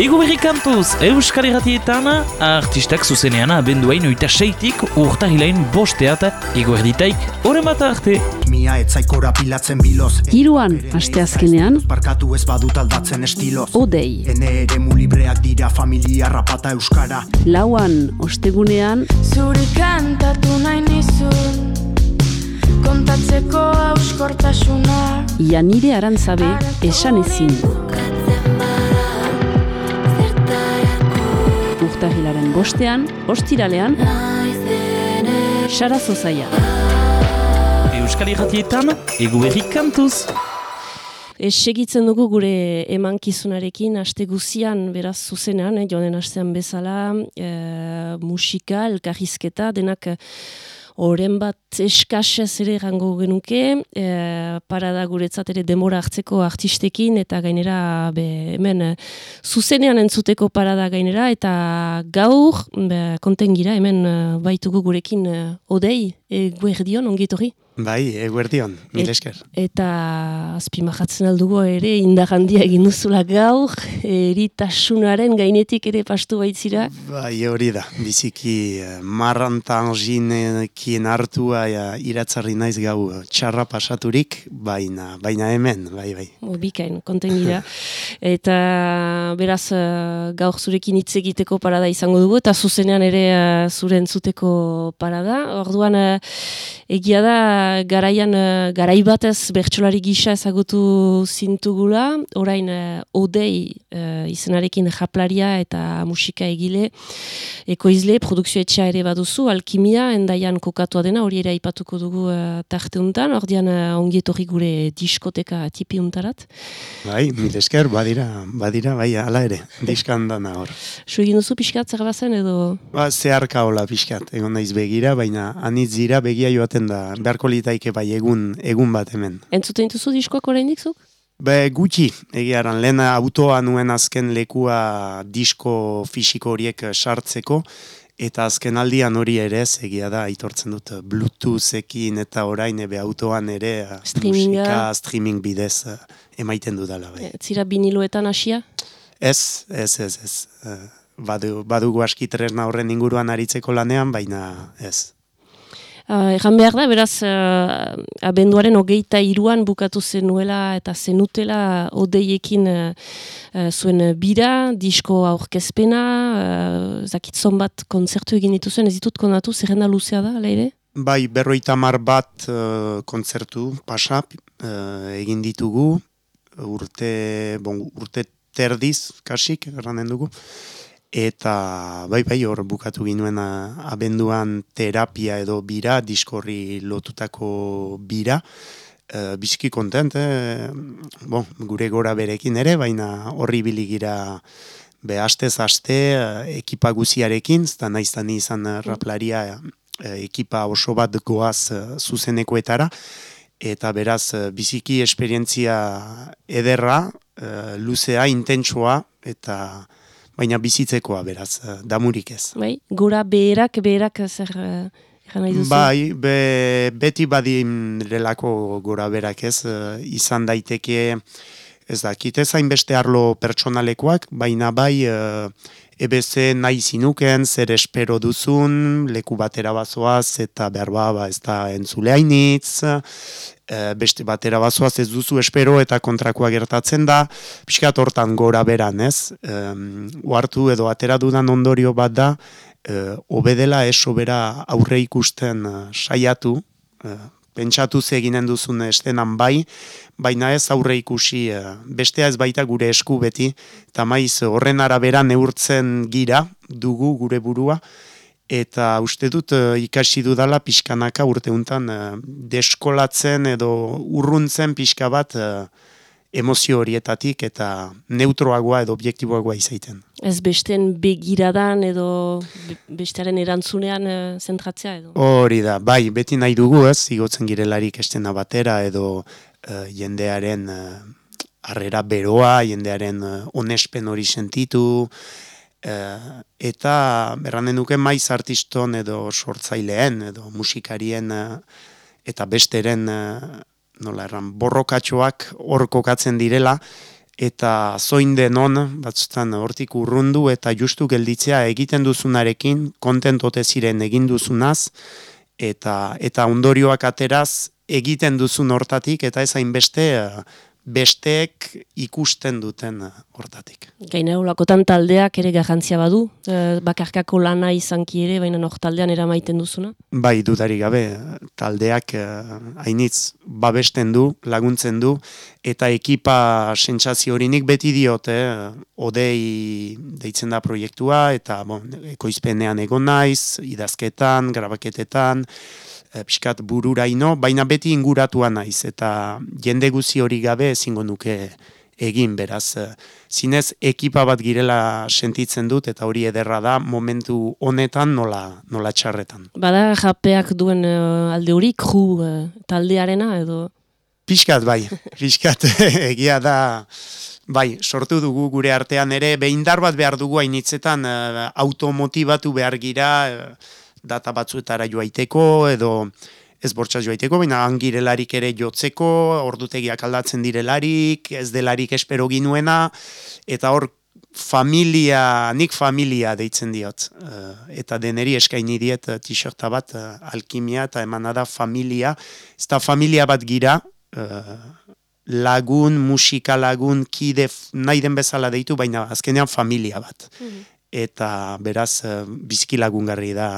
Ego berri kantuz, Euskal Herratietan, artistak zuzenean abenduain oita seitik urta hilain bosteat Ego erditaik horren bat arte. Mia etzaikora pilatzen biloz. Hiruan, asteazkenean, Barkatu ez badut aldatzen estiloz odei. Ene ere mulibreak dira familia rapata euskara. Lauan, ostegunean, Zuri kantatu nahi nizun Kontatzeko auskortasuna ia nire arantzabe esan ezin. Urtahilaren bostean, ostiralean, Sara Zozaia. Euskal Herratietan, Ego berri kantuz. Ez segitzen dugu gure emankizunarekin aste guzian beraz zuzenean, eh, joanen astean bezala, eh, musika, elkarrizketa, denak oren bat eskasez ere gango genuke, eh, parada guretzat ere demora hartzeko artistekin, eta gainera be, hemen eh, zuzenean entzuteko parada gainera, eta gaur, be, konten gira, hemen eh, baitugu gurekin odei, e, guerdion, ongitorri. Bai, eguerdion, mil esker. Eta azpimajatzen aldugu ere indar handia egin duzula gaur, eritasunaren gainetik ere pastu baitzira. Bai, hori da, biziki eh, marrantanginekin hartua ja, iratzarri naiz gau eh, txarra pasaturik, baina, baina hemen, bai, bai. O, bikain, konten. Eta beraz eh, gaur zurekin hitz egiteko parada izango dugu, eta zuzenean ere eh, zure entzuteko parada. Orduan egia da garaian, eh, garai batez bertsolari gisa ezagutu zintugula, orain eh, odei eh, izenarekin japlaria eta musika egile, ekoizle, produkzio etxea ere baduzu, alkimia, endaian kokatua dena, hori ere aipatuko dugu uh, tarte untan, ordian uh, ongietorri gure diskoteka tipi untarat. Bai, mil esker, badira, badira, bai, ala ere, diskan dana hor. Su egin duzu pixkat zer bazen edo... Ba, zeharka hola pixkat, egon naiz begira, baina anitz dira begia joaten da, beharko litaike bai egun, egun bat hemen. Entzuten dituzu diskoak oraindik zuk? Be, gutxi, egiaran, lehen autoa nuen azken lekua disko fisiko horiek eh, sartzeko, eta azken aldian hori ere ez egia da, aitortzen dut eh, Bluetoothekin eta orain ebe autoan ere eh, musika streaming bidez emaiten dudala. Bai. Zira biniloetan hasia? Ez, ez, ez, ez. Badu, badugu aski tresna horren inguruan aritzeko lanean, baina ez. Uh, Egan behar da, beraz, uh, abenduaren hogeita iruan bukatu zenuela eta zenutela odeiekin uh, uh, zuen bira, disko aurkezpena, uh, zakitzon bat konzertu egin dituzuen, ez ditut konatu, zerrenda luzea da, ala ere? Bai, berroita mar bat eh, kontzertu, pasa, eh, egin ditugu, urte, bon, urte terdiz, kasik, erranen dugu. Eta, bai, bai, hor bukatu ginuen abenduan terapia edo bira, diskorri lotutako bira. E, biziki kontent, eh? bon, gure gora berekin ere, baina horri biligira be astez aste eh, ekipa guziarekin, zta naiztan izan eh, raplaria eh, ekipa oso bat goaz zuzenekoetara, eta beraz biziki esperientzia ederra, luzea, intentsua, eta baina bizitzekoa beraz, eh, damurik ez. Bai? Gora beherak, beherak zer duzu? Bai, be, beti badin relako gora berak ez, eh, izan daiteke, ez dakit ez hainbeste arlo pertsonalekoak, baina bai e, ebeze nahi zinuken, zer espero duzun, leku batera bazoaz, eta behar ba, ba ez da entzuleainitz, e, beste batera bazoaz ez duzu espero eta kontrakoa gertatzen da, pixkat hortan gora beran, ez? Um, uartu edo atera dudan ondorio bat da, e, obedela ez sobera aurre ikusten eh, saiatu, e, pentsatu eginen duzun estenan bai, baina ez aurre ikusi, eh, bestea ez baita gure esku beti, eta maiz horren arabera neurtzen gira dugu gure burua, eta uste dut eh, ikasi dudala pixkanaka urte untan eh, deskolatzen edo urruntzen pixka bat eh, emozio horietatik eta neutroagoa edo objektiboagoa izaiten. Ez besten begiradan edo be- bestearen erantzunean uh, zentratzea edo? Hori da, bai, beti nahi dugu ez, igotzen girelarik estena batera edo eh, jendearen harrera beroa, jendearen eh, onespen hori sentitu, eta berranen duke maiz artiston edo sortzaileen edo musikarien eh, eta besteren eh, nola erran, borrokatxoak hor kokatzen direla, eta zoin denon, batzutan hortik urrundu eta justu gelditzea egiten duzunarekin, kontentote ziren egin duzunaz, eta, eta ondorioak ateraz egiten duzun hortatik, eta ez hainbeste besteek ikusten duten hortatik. Gaina ulakotan taldeak ere garrantzia badu, e, bakarkako lana izanki ere, baina nok taldean eramaiten duzuna? Bai, dudari gabe, taldeak eh, hainitz babesten du, laguntzen du, eta ekipa sentsazio horinik beti diote, eh, odei deitzen da proiektua, eta bon, ekoizpenean egon naiz, idazketan, grabaketetan, e, pixkat bururaino, baina beti inguratua naiz, eta jende guzi hori gabe ezingo nuke egin, beraz. E, zinez, ekipa bat girela sentitzen dut, eta hori ederra da, momentu honetan nola, nola txarretan. Bada japeak duen uh, alde hori, kru uh, taldearena, edo... Piskat, bai, piskat, egia da, bai, sortu dugu gure artean ere, behindar bat behar dugu hainitzetan, uh, automotibatu behar gira, data batzuetara joaiteko edo ez bortxaz joaiteko, baina angirelarik ere jotzeko, ordutegiak aldatzen direlarik, ez delarik espero ginuena, eta hor familia, nik familia deitzen diot. Eh, eta deneri eskaini diet eh, t-shirta bat, uh, alkimia, eta emana da familia. Ez da familia bat gira, lagun, musika lagun, kide, nahi den bezala deitu, baina azkenean familia bat. Mhm. Eta beraz, biziki lagungarri da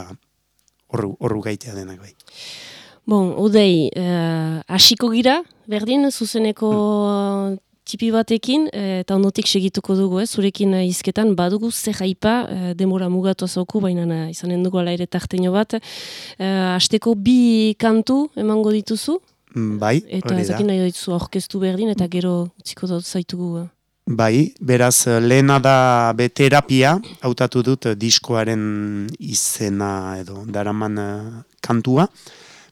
horru, horru gaitea denak bai. Bon, udei, uh, asiko gira, berdin, zuzeneko hmm. tipi batekin, eh, eta ondotik segituko dugu, eh, zurekin uh, izketan, badugu ze jaipa, uh, demora mugatu azauku, baina uh, izanen dugu ala ere tarteño bat. Uh, asteko bi kantu emango dituzu? Mm, bai, Eta ezakin nahi dituzu orkestu berdin, eta gero utziko dut zaitugu. Bai, beraz, lehena da be terapia, hautatu dut eh, diskoaren izena edo daraman uh, kantua.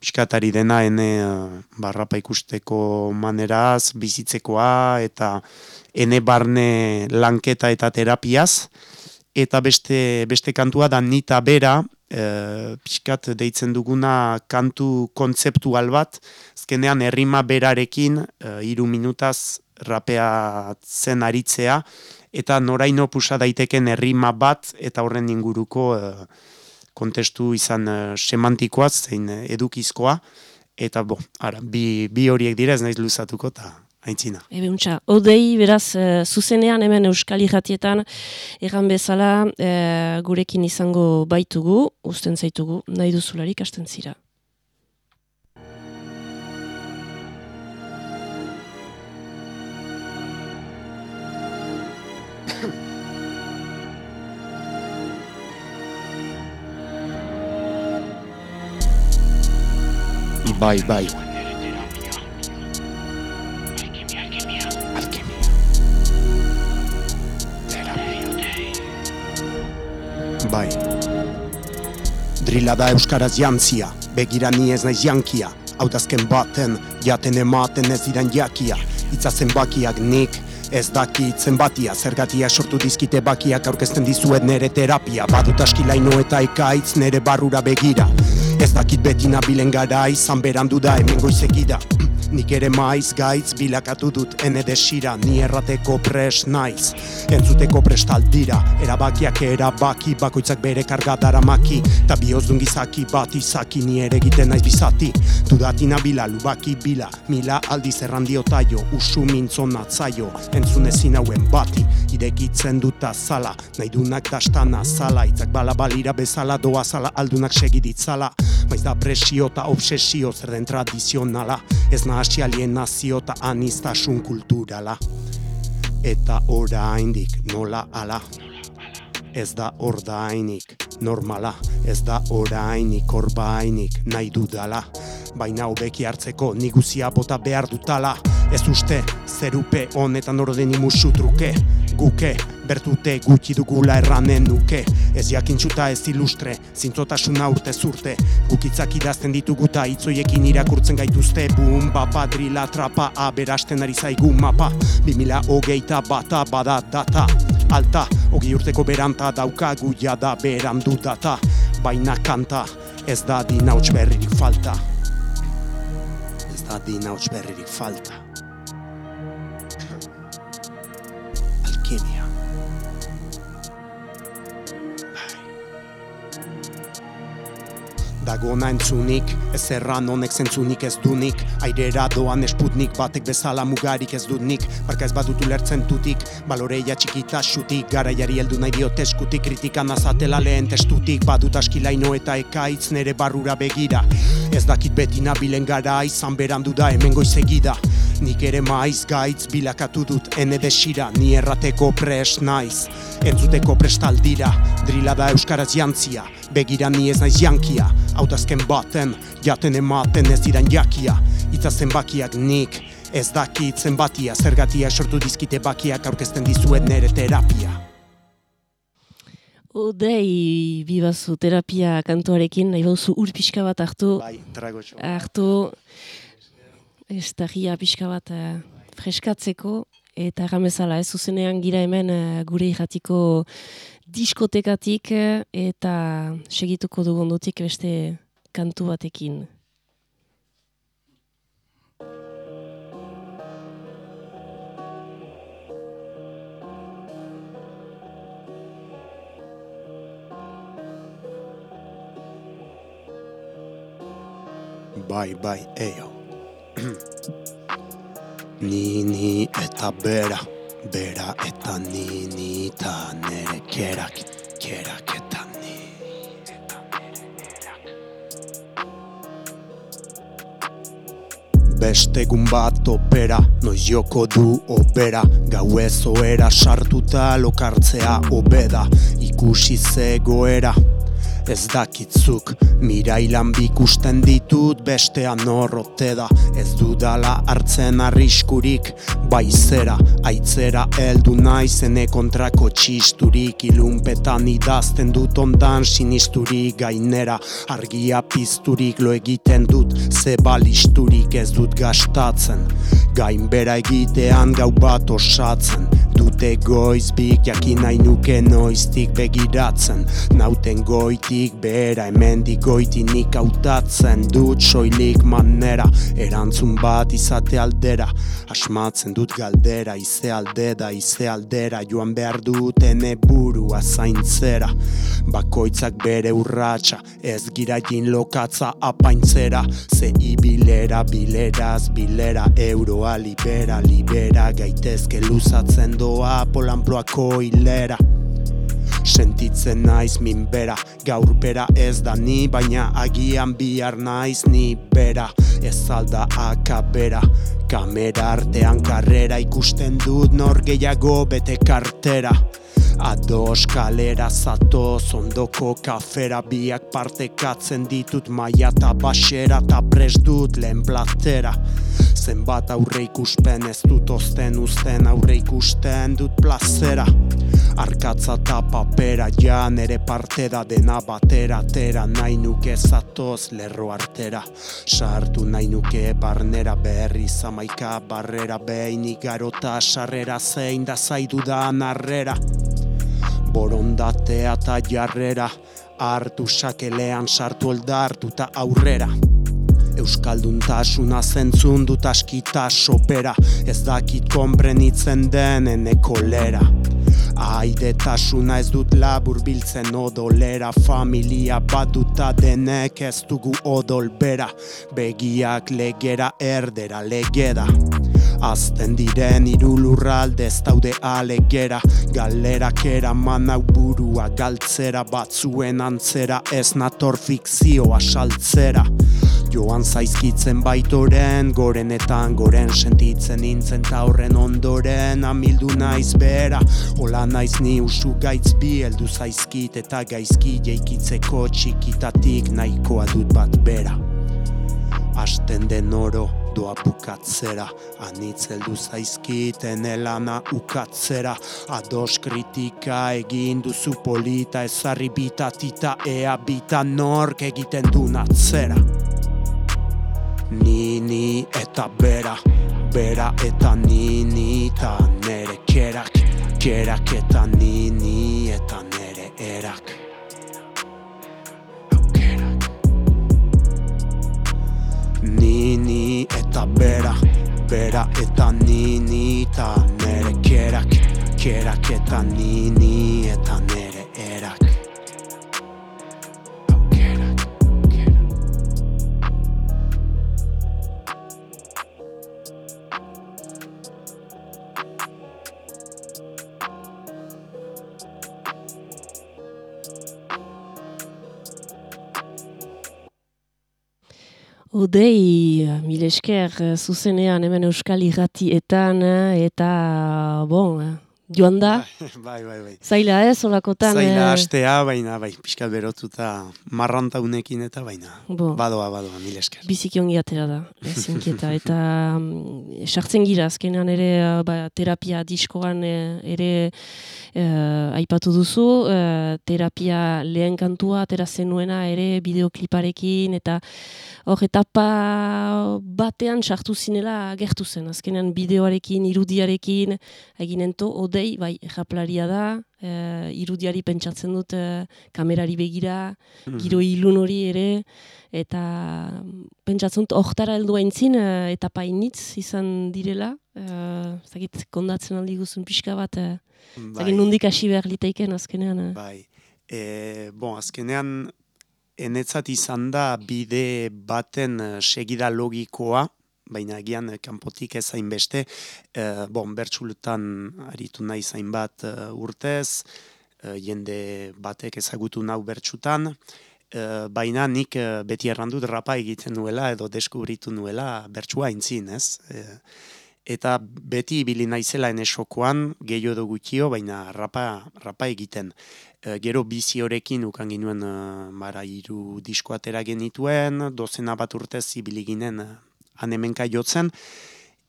Piskatari dena ene uh, barrapa ikusteko maneraz, bizitzekoa eta ene barne lanketa eta terapiaz. Eta beste, beste kantua da nita bera, uh, piskat deitzen duguna kantu kontzeptual bat, azkenean errima berarekin, uh, iru minutaz, rapea zen aritzea, eta noraino pusa daiteken herrima bat, eta horren inguruko uh, kontestu izan uh, semantikoaz, zein uh, edukizkoa, eta bo, ara, bi, bi horiek dira ez naiz luzatuko, eta aintzina. Ebe untxa, odei, beraz, zuzenean hemen Euskal Irratietan, egan bezala, gurekin izango baitugu, usten zaitugu, nahi duzularik asten zira. Bai, bai. Bai. Drila da euskaraz jantzia, begira ni ez naiz jankia. Hautazken baten, jaten ematen ez diran jakia. Itzazen bakiak nik, ez daki itzen batia. Zergatia sortu dizkite bakiak aurkezten dizuet nere terapia. Badut askilaino eta ekaitz nere barrura begira. Ez dakit beti nabilen gara izan berandu da hemen goizekida Nik ere maiz gaitz bilakatu dut ene desira Ni errateko pres naiz. Entzuteko prestaldira Erabakiak erabaki bakoitzak bere karga dara maki Ta bihozdun gizaki bat izaki ni ere egiten naiz bizati. Dudati nabila lubaki bila Mila aldiz errandio taio Usu mintzon atzaio. Entzun ezin hauen bati Irekitzen duta zala Nahi dunak dastana zala Itzak bala balira bezala doa zala Aldunak segiditzala Maiz da presio eta obsesio zer den tradizionala. Ez nahasi alienazio eta anistasun kulturala. Eta oraindik nola ala Ez da ordainik normala Ez da orainik orbainik nahi dudala. Baina hobeki hartzeko niguzia bota behar dutala. Ez uste zerupe honetan ordeni musu truke. Guke bertute gutxi dugula erranen nuke. Ez jakintxuta ez ilustre, zintzotasuna urte zurte. Gukitzak idazten ditugu ta itzoiekin irakurtzen gaituzte. Bum, bapa, drila, trapa, aberasten ari zaigu mapa. Bimila hogeita bata bada data Alta, hogi urteko beranta daukagu jada berandu data. Baina kanta, ez da dinauts berririk falta. Ez da dinauts berririk falta dagona entzunik Ez erran honek zentzunik ez dunik Airera doan esputnik batek bezala mugarik ez dut nik Barka ez badutu lertzen tutik Baloreia txikita xutik Garaiari heldu nahi diot eskutik Kritikan azatela lehen testutik Badut askilaino eta ekaitz nere barrura begira. Ez dakit beti nabilen gara izan berandu da hemen goizegida Nik ere maiz gaitz bilakatu dut ene desira Ni errateko pres naiz. Entzuteko prestaldira Drila da euskaraz jantzia Begira ni ez naiz jankia Hautazken baten Jaten ematen ez diran jakia. Itza zenbakiak nik Ez dakit zenbatia. Zergatia sortu dizkite bakiak Aurkezten dizuet nere terapia. Odei, bibazu terapia kantuarekin, nahi bauzu ur pixka bat hartu, Bai, trago txo. hartu. Estagia pixka bat eh, freskatzeko, eta erramezala, ez zuzenean gira hemen eh, gure irratiko diskotekatik, eta segituko dugundutik beste kantu batekin. Bai, bai, eio. ni, ni eta bera, bera eta ni, ni eta nere kerak, kerak eta ni. Beste egun bat opera, noiz joko du opera Gau ez oera sartuta lokartzea obeda Ikusi zegoera, ez dakitzuk Mirailan bikusten ditut bestean horrote da. Ez dudala hartzen arriskurik Baizera, aitzera heldu naizene kontrako txisturik. Ilunpetan idazten dut ondan sinisturik gainera Argia pizturik lo egiten dut ze balisturik. Ez dut gastatzen Gainbera egitean gau bat osatzen Dute goizbik jakin nahi nuke noiztik begiratzen. Nauten goitik bera hemendik goitinik hautatzen. Dut soilik manera erantzun bat izate aldera. Asmatzen dut galdera ize alde da ize aldera. Joan behar duten burua zaintzera. Bakoitzak bere urratsa ez giragin lokatza apaintzera. Ze ibilera bileraz bilera euroa libera libera Gaitezke luzatzen doa polanploako hilera. Sentitzen naiz min bera, gaur bera ez da ni Baina agian bihar naiz ni bera, ez alda akabera Kamera artean karrera ikusten dut nor gehiago bete kartera Ados kalera zatoz ondoko kafera biak partekatzen ditut maia eta basera eta pres dut lehen platera Zenbat aurre ikuspen ez dut ozten uzten aurre ikusten dut plazera. Arkatza eta papera ja nere parte da dena batera tera nahi nuke zatoz lerro artera. Sartu nahi nuke barnera berri zamaika barrera behin igarota sarrera zein da zaidudan arrera borondatea eta jarrera hartu sakelean sartu eldartu eta aurrera. Euskalduntasuna zentzun dut askita sopera Ez dakit konprenitzen den eneko lera Aidetasuna ez dut labur biltzen odolera Familia baduta denek ez dugu odol bera. Begiak legera erdera legeda Azten diren irulurralde ez daude alegera. Galerak eraman hau burua galtzera Batzuen antzera ez nator fikzioa saltzera. Joan zaizkitzen baitoren, gorenetan goren sentitzen nintzen ta horren ondoren Amildu naiz bera, hola naiz ni usu gaitz bi heldu zaizkit eta gaizki jeikitzeko txikitatik nahikoa dut bat bera Asten den oro doa bukatzera. Anitz heldu zaizkiten elana ukatzera. Ados kritika egin duzu polita ezarri bitatita ea bita nork egiten du natzera Ni ni eta bera, bera eta ni ni eta nere kerak. Kerak eta ni ni eta Ni ni eta bera, bera eta ni ni eta nere kerak Kerak eta ni eta nere Odei, mil esker, eh, zuzenean hemen Euskal Irratietan eh, eta, bon, eh, joan da. bai, bai, bai. Zaila ez, olakotan. Zaila eh, astea, baina, bai, pixka berotuta marrantaunekin eta baina. Bo. Badoa, badoa, mil esker. biziki ongi atera da, ez. Eta mm, sartzen gira, azkenean ere eh, ba, terapia diskoan eh, ere eh, aipatu duzu, eh, terapia lehen kantua atera zenuena ere bideokliparekin, eta hor etapa batean sartu zinela gertu zen. Azkenean bideoarekin, irudiarekin, eginento, odei, bai, japlaria da, eh, irudiari pentsatzen dut eh, kamerari begira, giro ilun hori ere, eta mm, pentsatzen dut hortara heldu aintzin uh, eta painitz izan direla, uh, zakit kondatzen aldi guzun pixka bat, uh, zakit nondik hasi behar liteiken azkenean. eh. Bai. E, bon, azkenean, enetzat izan da bide baten eh, segida logikoa, baina egian eh, kanpotik ez hainbeste, e, bon, bertxulutan aritu nahi zainbat uh, urtez, eh, jende batek ezagutu nau bertxutan, eh, baina nik eh, beti errandut rapa egiten nuela edo deskubritu nuela bertsua aintzin, ez? Eh, eta beti ibili naizela enesokoan, gehiago edo gutxio, baina rapa, rapa egiten. E, gero bizi horekin ukan ginuen e, mara hiru disko atera genituen, dozena bat urtez ibili ginen e, hanemenka jotzen,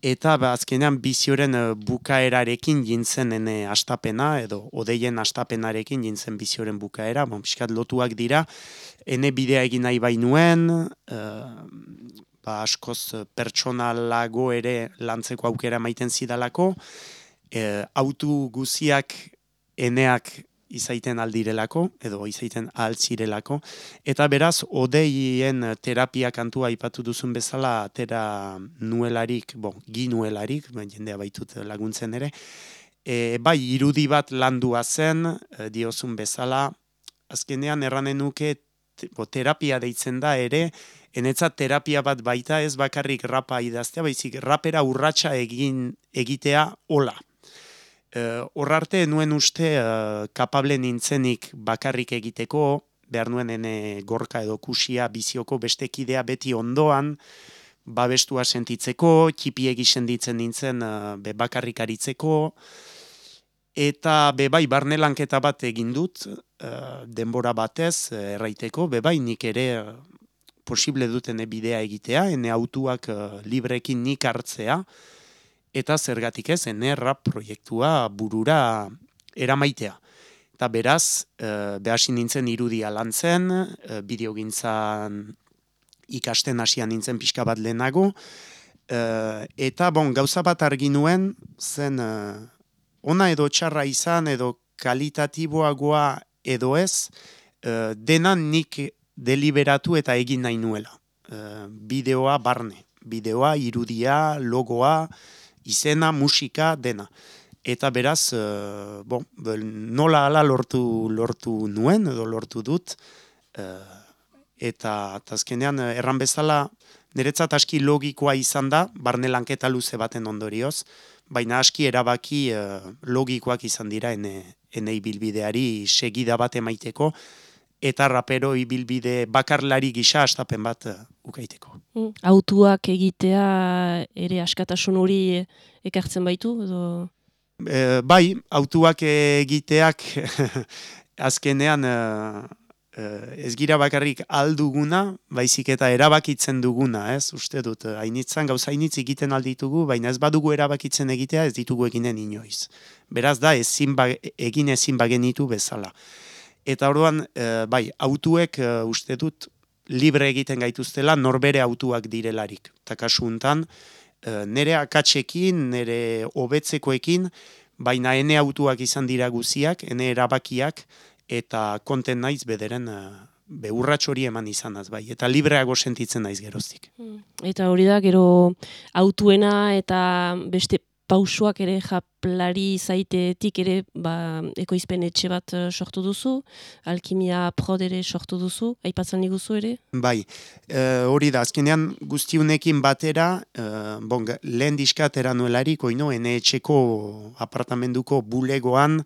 eta ba, azkenean bizioren e, bukaerarekin jintzen ene astapena, edo odeien astapenarekin jintzen bizioren bukaera, bon, pixkat lotuak dira, ene bidea egin nahi bainuen, e, ba, askoz pertsonalago ere lantzeko aukera maiten zidalako, e, autu guziak eneak izaiten aldirelako, edo izaiten altzirelako, eta beraz, odeien terapia kantua aipatu duzun bezala, atera nuelarik, bon, gi nuelarik, ba, jendea baitut laguntzen ere, e, bai, irudi bat landua zen, e, diozun bezala, azkenean erranen nuke bo, terapia deitzen da ere, enetzat terapia bat baita ez bakarrik rapa idaztea, baizik rapera urratsa egin egitea hola. Uh, Horrarte nuen uste uh, kapable nintzenik bakarrik egiteko, behar nuen ene gorka edo kusia bizioko beste kidea beti ondoan, babestua sentitzeko, txipiegi senditzen nintzen uh, be bakarrik aritzeko, eta be bai barne lanketa bat egin dut, uh, denbora batez, eh, erraiteko, be bai nik ere eh, posible duten bidea egitea, ene autuak uh, librekin nik hartzea, eta zergatik ez, ene rap proiektua burura eramaitea. Eta beraz, uh, behasi nintzen irudia lantzen, uh, bideogintzan ikasten hasian nintzen pixka bat lehenago, uh, eta bon, gauza bat argi nuen, zen uh, ona edo txarra izan, edo kalitatiboagoa edo ez, uh, denan nik deliberatu eta egin nahi nuela. Uh, bideoa barne, bideoa, irudia, logoa, izena, musika, dena. Eta beraz, uh, bon, nola ala lortu, lortu nuen, edo lortu dut, uh, eta azkenean eh, erran bezala niretzat aski logikoa izan da, barne lanketa luze baten ondorioz, baina aski erabaki eh, logikoak izan dira ene, ene ibilbideari segida bat emaiteko, eta rapero ibilbide bakarlari gisa astapen bat eh, ukaiteko. Mm. Autuak egitea ere askatasun hori ekartzen baitu, edo... E, bai, autuak egiteak azkenean e, ez gira bakarrik alduguna, baizik eta erabakitzen duguna, ez? Uste dut, hainitzan gauza hainitz egiten alditugu, baina ez badugu erabakitzen egitea ez ditugu eginen inoiz. Beraz da, ezin ba, egin ezin bagenitu bezala. Eta orduan, e, bai, autuek e, uste dut libre egiten gaituztela norbere autuak direlarik. Eta kasu hontan, e, nere akatsekin, nere hobetzekoekin, baina ene autuak izan dira guziak, ene erabakiak, eta konten naiz bederen e, beurratx hori eman izanaz, bai, eta libreago sentitzen naiz geroztik. Eta hori da, gero autuena eta beste pausuak ere japlari zaitetik ere ba, ekoizpen etxe bat eh, sortu duzu, alkimia prod ere sortu duzu, aipatzen liguzu ere? Bai, e, hori da, azkenean guztiunekin batera, e, bon, lehen diskat eranuelarik, oino, ene etxeko apartamenduko bulegoan,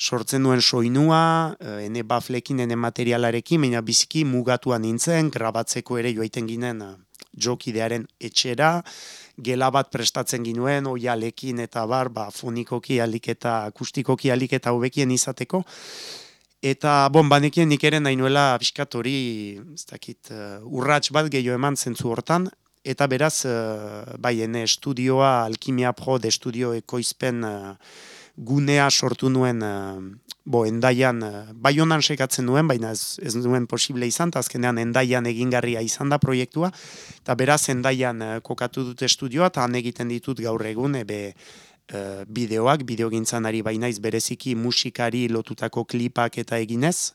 sortzen duen soinua, ene baflekin, ene materialarekin, baina biziki mugatua nintzen, grabatzeko ere joaiten ginen jokidearen etxera, gela bat prestatzen ginuen, oialekin eta bar, ba, fonikoki alik eta akustikoki alik eta hobekien izateko. Eta, bon, banekien nik ere nahi nuela pixkat hori, ez dakit, uh, urrats bat gehiago eman zentzu hortan, eta beraz, uh, bai, ene estudioa, Alkimia Pro de estudio ekoizpen uh, gunea sortu nuen uh, bo, endaian, uh, bai honan sekatzen nuen, baina ez, ez nuen posible izan, eta azkenean endaian egingarria izan da proiektua, eta beraz endaian uh, kokatu dut estudioa, eta han egiten ditut gaur egun, ebe uh, bideoak, bideogintzan ari bainaiz bereziki musikari lotutako klipak eta eginez,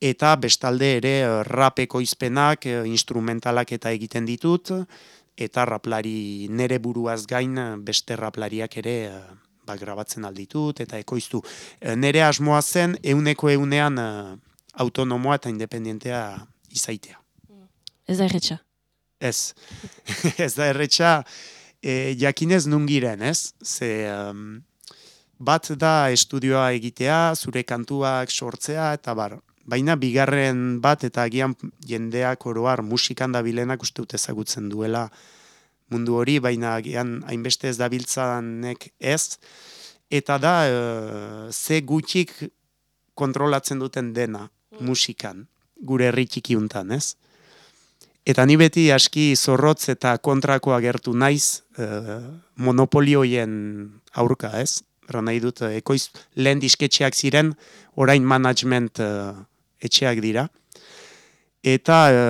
eta bestalde ere rapeko izpenak, instrumentalak eta egiten ditut, eta raplari nere buruaz gain beste raplariak ere ba, grabatzen alditut eta ekoiztu. E, nere asmoa zen euneko eunean e, autonomoa eta independentea izaitea. Ez da erretxa? Ez. ez da erretxa e, jakinez nungiren, ez? Ze, bat da estudioa egitea, zure kantuak sortzea eta bar. Baina bigarren bat eta agian jendeak oroar musikan da bilenak uste dut ezagutzen duela mundu hori, baina gian hainbeste ez dabiltzanek ez, eta da e, ze gutxik kontrolatzen duten dena musikan, gure herri txikiuntan, ez? Eta ni beti aski zorrotz eta kontrakoa gertu naiz e, monopolioien aurka, ez? Era nahi dut, ekoiz lehen disketxeak ziren, orain management e, etxeak dira. Eta e,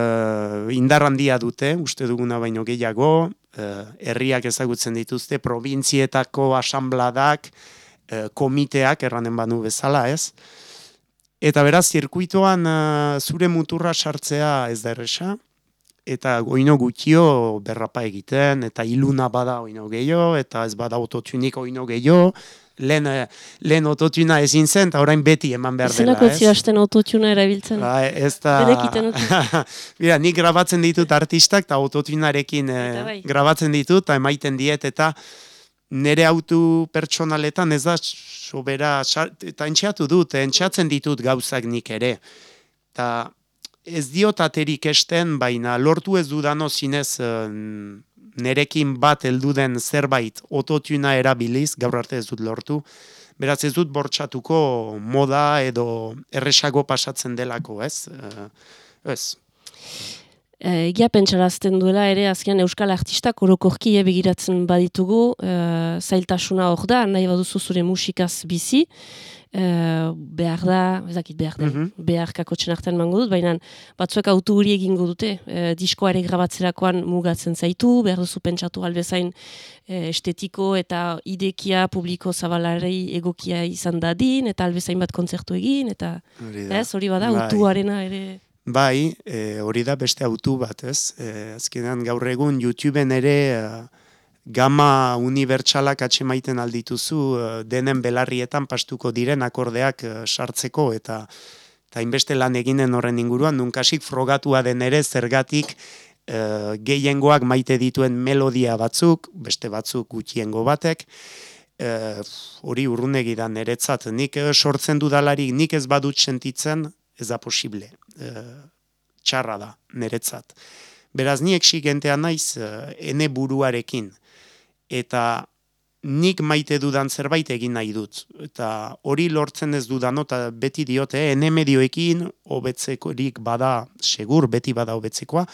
indar handia dute, uste duguna baino gehiago, herriak ezagutzen dituzte, provintzietako asambladak, uh, komiteak, erranen banu bezala, ez? Eta beraz, zirkuitoan uh, zure muturra sartzea ez da erresa, eta goino gutio berrapa egiten, eta iluna bada oino gehiago, eta ez bada autotunik oino gehiago, lehen, eh, lehen ototuna ezin zen, eta orain beti eman behar dela, ez? Zenako ototuna erabiltzen? Ba, ez da... Bira, nik grabatzen ditut artistak, eta ototunarekin eh, bai. grabatzen ditut, eta emaiten diet, eta nire autu pertsonaletan ez da sobera, eta entxeatu dut, entxeatzen ditut gauzak nik ere. Eta ez diot aterik esten, baina lortu ez dudano zinez uh, nerekin bat heldu den zerbait ototuna erabiliz, gaur arte ez dut lortu, beraz ez dut bortxatuko moda edo erresago pasatzen delako, ez? Uh, ez. Egia pentsarazten duela ere azkean Euskal Artistak orokorki begiratzen baditugu, e, zailtasuna hor da, nahi baduzu zure musikaz bizi, Uh, behar da, ez dakit behar da, mm -hmm. behar kakotxen artean mango dut, baina batzuek autu hori egingo dute, uh, diskoa ere grabatzerakoan mugatzen zaitu, behar duzu pentsatu albezain uh, estetiko eta idekia publiko zabalari egokia izan dadin, eta albezain bat kontzertu egin, eta ez, hori bada, bai. autuarena ere... Bai, e, hori da beste autu bat, ez? E, azkenean gaur egun YouTubeen ere gama unibertsalak atxemaiten aldituzu eh, denen belarrietan pastuko diren akordeak eh, sartzeko eta eta inbeste lan eginen horren inguruan, nunkasik frogatua den ere zergatik e, gehiengoak maite dituen melodia batzuk, beste batzuk gutxiengo batek, hori urrunegi da niretzat, nik sortzen dudalarik nik ez badut sentitzen, ez da posible, e, txarra da niretzat. Beraz, ni exigentea naiz, ene buruarekin, eta nik maite dudan zerbait egin nahi dut. Eta hori lortzen ez dudan, eta beti diote, eh, ene medioekin, hobetzekorik bada, segur, beti bada hobetzekoa,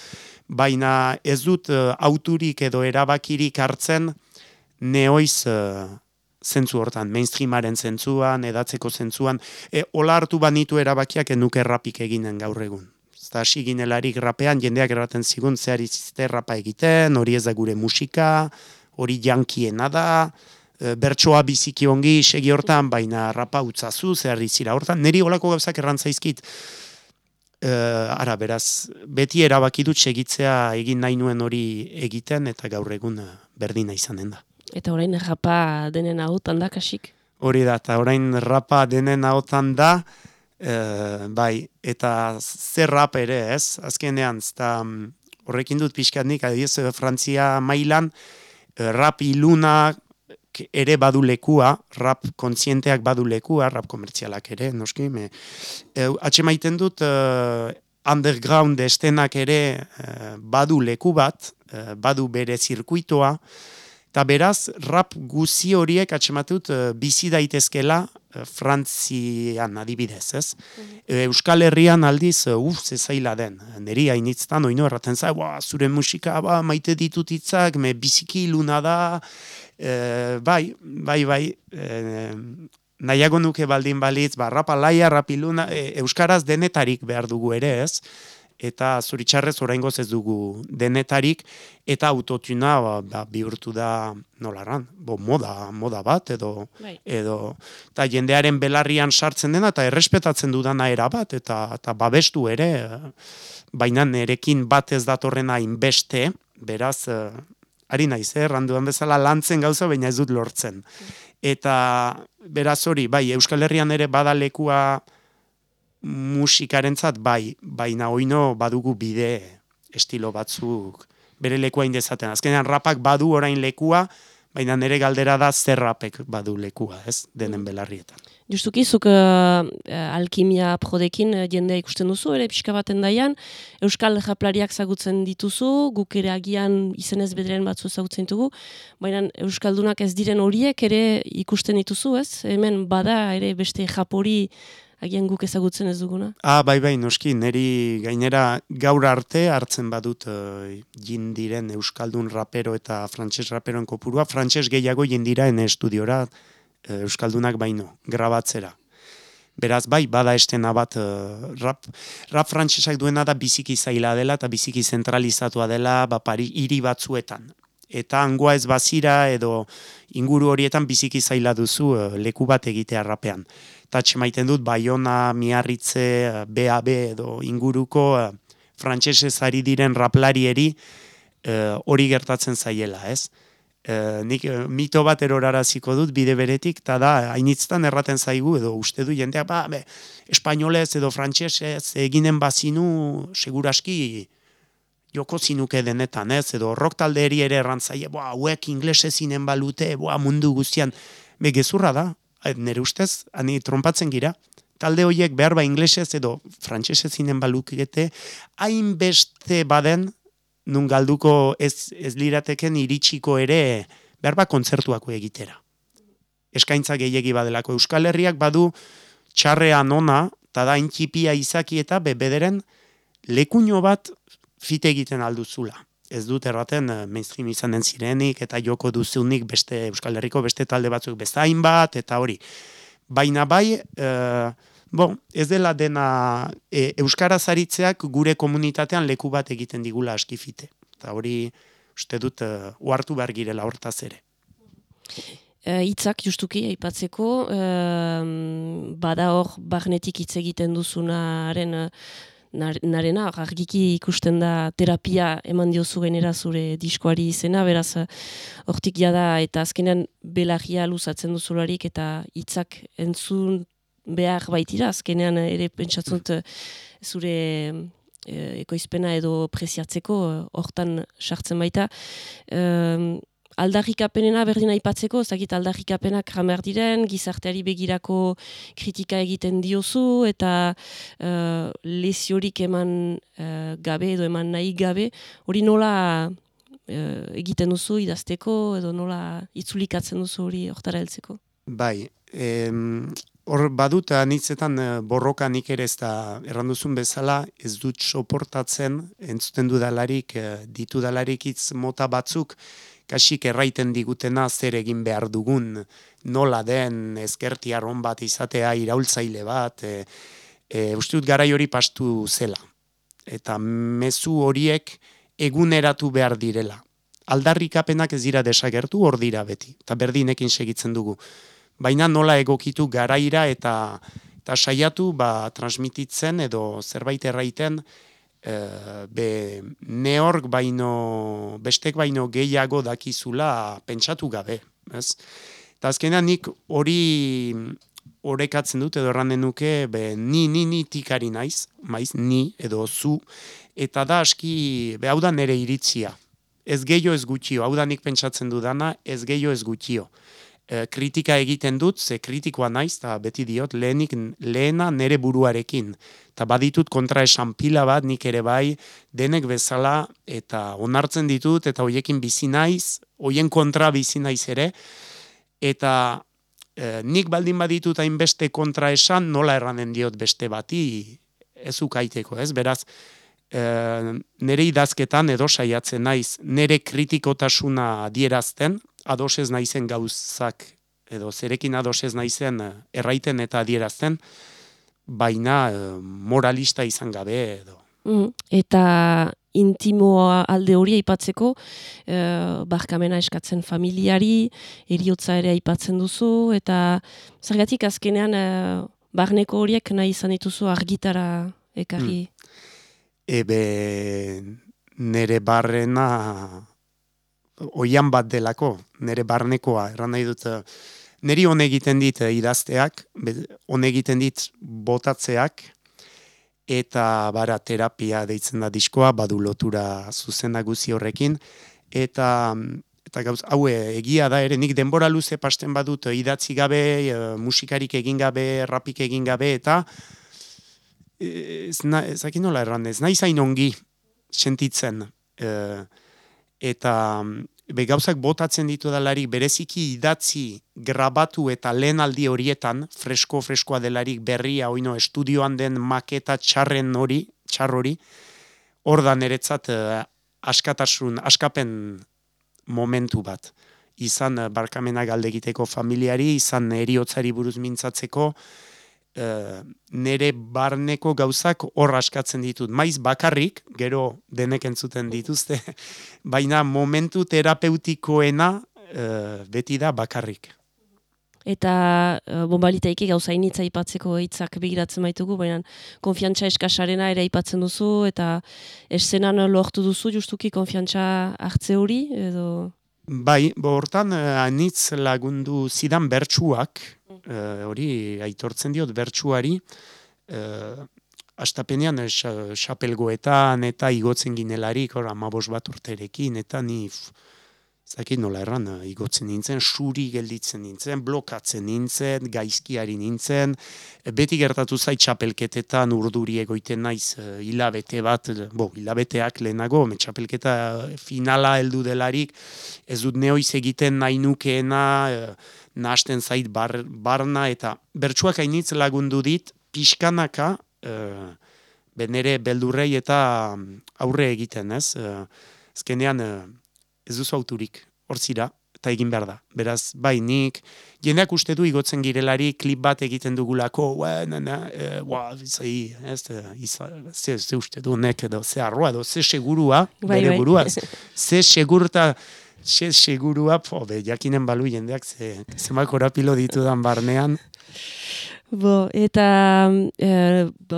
baina ez dut uh, auturik edo erabakirik hartzen, neoiz uh, zentzu hortan, mainstreamaren zentzuan, edatzeko zentzuan, e, ola hartu banitu erabakiak enuk errapik eginen gaur egun. Eta hasi ginelarik rapean, jendeak erraten zigun, zehar izizte rapa egiten, hori ez da gure musika, hori jankiena da, e, bertsoa biziki ongi segi hortan, baina rapa utzazu, zer izira hortan, niri olako gauzak errantzaizkit, e, ara, beraz, beti erabaki dut segitzea egin nahi nuen hori egiten, eta gaur egun e, berdina izanen da. Eta orain rapa denen hautan da, kasik? Hori da, eta orain rapa denen hautan da, e, bai, eta zer rap ere, ez? Azkenean, eta mm, horrekin dut pixkatnik, adiez, Frantzia mailan, rap iluna ere badu lekua, rap kontzienteak badu lekua, rap komertzialak ere, noski, me, e, atxe maiten dut, e, underground estenak ere eh, badu leku bat, eh, badu bere zirkuitoa, eta beraz, rap guzi horiek atxematut uh, bizi daitezkela Frantzian adibidez, ez? Euskal Herrian aldiz, uf, zezaila den. Neri hainitztan, oino erraten za, zure musika, ba, maite ditut itzak, me biziki iluna da, bai, bai, bai, nahiago nuke baldin balitz, ba, rapa laia, rapiluna, e, euskaraz denetarik behar dugu ere ez, eta zuritxarrez oraingoz ez dugu denetarik, eta autotuna ba, ba, bihurtu da nolaran, bo, moda, moda bat, edo, bai. edo, eta jendearen belarrian sartzen dena, eta errespetatzen dudana era bat, eta, eta babestu ere, baina nerekin bat ez datorrena inbeste, beraz, eh, ari naiz, eh, randuan bezala lantzen gauza, baina ez dut lortzen. Eta beraz hori, bai, Euskal Herrian ere badalekua musikarentzat bai, baina oino badugu bide estilo batzuk bere lekua indezaten. Azkenean rapak badu orain lekua, baina nere galdera da zer rapek badu lekua, ez, denen belarrietan. Justuki, zuk uh, alkimia prodekin uh, jendea ikusten duzu, ere pixka baten daian, Euskal Japlariak zagutzen dituzu, guk ere agian izenez bedren batzu zagutzen ditugu, baina Euskaldunak ez diren horiek ere ikusten dituzu, ez? Hemen bada ere beste japori agian guk ezagutzen ez duguna? Ah, bai, bai, noski, neri gainera gaur arte hartzen badut uh, jindiren Euskaldun rapero eta frantses raperoen kopurua, frantses gehiago jindira ene estudiora, Eh, euskaldunak baino, grabatzera. Beraz, bai, bada estena bat uh, rap, rap frantsesak duena da biziki zaila dela eta biziki zentralizatua dela ba, pari, hiri batzuetan. Eta angoa ez bazira edo inguru horietan biziki zaila duzu uh, leku bat egitea rapean. Eta txemaiten dut, baiona, miarritze, BAB edo inguruko uh, frantsesez ari diren raplarieri hori gertatzen zaiela, ez? e, nik mito bat eroraraziko dut bide beretik, eta da, hainitztan erraten zaigu, edo uste du jendeak, ba, be, espainolez edo frantsesez eginen bazinu, seguraski, joko zinuke denetan, ez, edo rock talde eri ere errantzaie, boa, hauek inglese zinen balute, boa, mundu guztian, be, gezurra da, nire ustez, ani trompatzen gira, talde horiek behar ba inglesez edo frantsesez zinen balukete, hainbeste baden, nun galduko ez, ez lirateken iritsiko ere berba kontzertuako egitera. Eskaintza gehiegi badelako Euskal Herriak badu txarrean ona, eta da intxipia izaki eta bebederen lekuño bat fite egiten alduzula. Ez dut erraten eh, mainstream izan den zirenik eta joko duzunik beste Euskal Herriko beste talde batzuk bezain bat eta hori. Baina bai, uh, Bon, ez dela dena e, Euskara zaritzeak gure komunitatean leku bat egiten digula askifite. Eta hori, uste dut, uh, uartu behar girela hortaz ere. E, itzak justuki aipatzeko, e, bada hor barnetik hitz egiten duzunaren narena, argiki ikusten da terapia eman diozu genera zure diskoari izena, beraz hortik jada eta azkenean belagia luzatzen duzularik eta hitzak entzun behar baitira, azkenean ere pentsatzut eh, zure e, ekoizpena edo preziatzeko eh, hortan sartzen baita. E, aldarrikapenena berdin aipatzeko, ez dakit aldarrikapenak jamer diren, gizarteari begirako kritika egiten diozu, eta e, lesiorik eman gabe edo eman nahi gabe, hori nola egiten duzu idazteko edo nola itzulikatzen duzu hori hortara heltzeko? Bai, em, hor badut anitzetan eh, borroka nik ere ez da erranduzun bezala ez dut soportatzen entzuten dudalarik ditu dalarik itz mota batzuk kasik erraiten digutena zer egin behar dugun nola den ezkerti arron bat izatea iraultzaile bat e, e, uste dut garai hori pastu zela. Eta mezu horiek eguneratu behar direla. Aldarrikapenak ez dira desagertu hor dira beti. Eta berdinekin segitzen dugu. Baina nola egokitu garaira eta eta saiatu ba transmititzen edo zerbait erraiten e, be neork baino bestek baino gehiago dakizula pentsatu gabe, ez? Ta azkenean nik hori orekatzen dut edo erranen nuke be ni ni ni tikari naiz, maiz ni edo zu eta da aski be hau da nere iritzia. Ez gehiago ez gutxio, hau da nik pentsatzen dudana, ez gehiago ez gutxio e, kritika egiten dut, ze kritikoa naiz, eta beti diot, lehenik, lehena nere buruarekin. Eta baditut kontra esan pila bat, nik ere bai, denek bezala, eta onartzen ditut, eta hoiekin bizi naiz, hoien kontra bizi naiz ere, eta e, nik baldin baditut hainbeste kontra esan, nola erranen diot beste bati, ez ukaiteko, ez? Beraz, e, nere idazketan edo saiatzen naiz, nere kritikotasuna adierazten, adosez naizen gauzak, edo zerekin adosez naizen eh, erraiten eta adierazten, baina e, moralista izan gabe edo. Mm, eta intimoa alde hori aipatzeko, e, barkamena eskatzen familiari, eriotza ere aipatzen duzu, eta zergatik azkenean e, barneko horiek nahi izan dituzu argitara ekarri? Mm. Ebe nere barrena oian bat delako, nere barnekoa, erran nahi dut, neri hone egiten dit idazteak, hone egiten dit botatzeak, eta bara terapia deitzen da diskoa, badu lotura zuzena guzi horrekin, eta eta gauz, hau egia da ere, nik denbora luze pasten badut idatzi gabe, musikarik egin gabe, rapik egin gabe, eta ez, na, ez nola erran ez, nahi zain ongi sentitzen, e, eta be gauzak botatzen ditu dalarik bereziki idatzi grabatu eta lehen aldi horietan, fresko freskoa delarik berria oino estudioan den maketa txarren hori, txar hori, hor da niretzat uh, askatasun, askapen momentu bat. Izan uh, barkamena galdegiteko familiari, izan eriotzari buruz mintzatzeko, uh, nere barneko gauzak hor askatzen ditut. Maiz bakarrik, gero denek entzuten dituzte, baina momentu terapeutikoena uh, beti da bakarrik. Eta uh, bombalitaiki gauza initza ipatzeko hitzak begiratzen baitugu, baina konfiantza eskasarena ere aipatzen duzu, eta eszenan lortu duzu justuki konfiantza hartze hori, edo... Bai, bo hortan anitz lagundu zidan bertsuak, hori aitortzen diot bertsuari uh, astapenean xapelgoetan eta igotzen ginelarik hor amabos bat urterekin eta ni Zakit nola erran, igotzen nintzen, suri gelditzen nintzen, blokatzen nintzen, gaizkiari nintzen, beti gertatu zait txapelketetan urduri egoiten naiz hilabete bat, bo, hilabeteak lehenago, me txapelketa finala heldu delarik, ez dut neoiz egiten nahi nukeena, nahasten zait bar, barna eta bertsuak hainitz lagundu dit pixkanaka e, benere beldurrei eta mm, aurre egiten, ez? E, ezkenean e, ez duzu auturik, hortzira, eta egin behar da. Beraz, bai, nik, jendeak uste du igotzen girelari klip bat egiten dugulako, ua, na, na, e, ua, bizai, ez, ze, ze uste du, nek, edo, ze arroa, edo, ze segurua, bai, bere bai. buruaz, ze segurta, Xe, segurua, po, be, jakinen balu jendeak, ze, ze korapilo ditudan barnean. Bo, eta e,